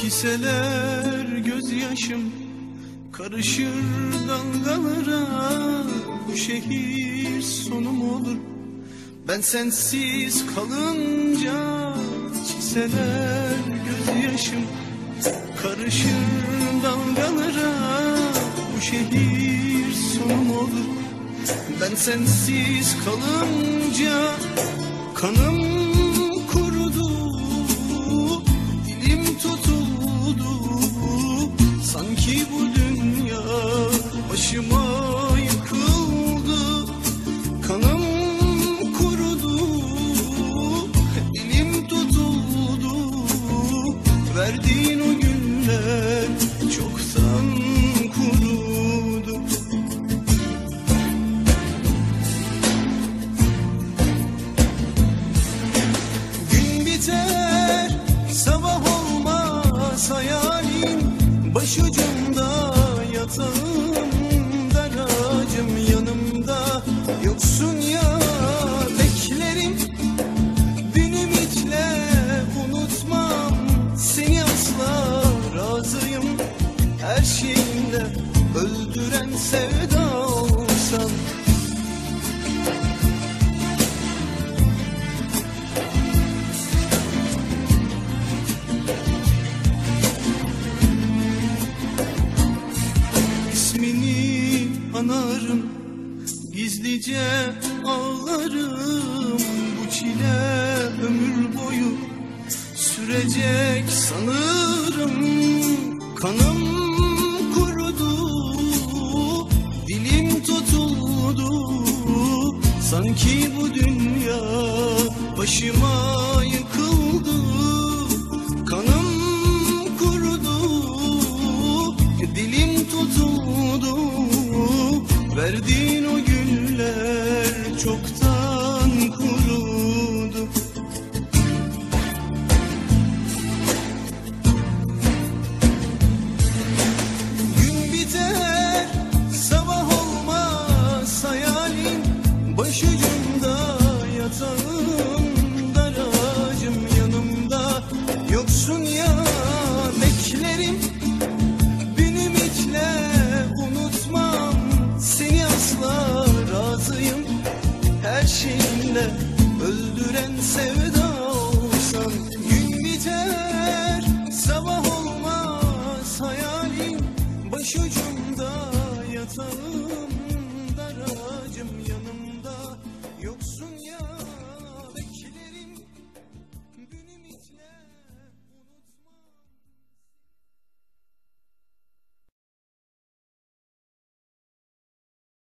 Çiseler gözyaşım Karışır dalgalara. Bu şehir sonum olur? Ben sensiz kalınca Çiseler gözyaşım Karışır dalgalara. Bu şehir sonum olur? Ben sensiz kalınca Kanım Verdiğin sevda olsan İsmini anarım Gizlice ağlarım. Bu çile ömür boyu Sürecek sanırım. Kanım Sanki bu dünya Başıma yıkıldı Kanım kurudu Dilim tutuldu. Verdiğin o güller çoktan Asla razıyım. Her şeyinle Öldüren sevda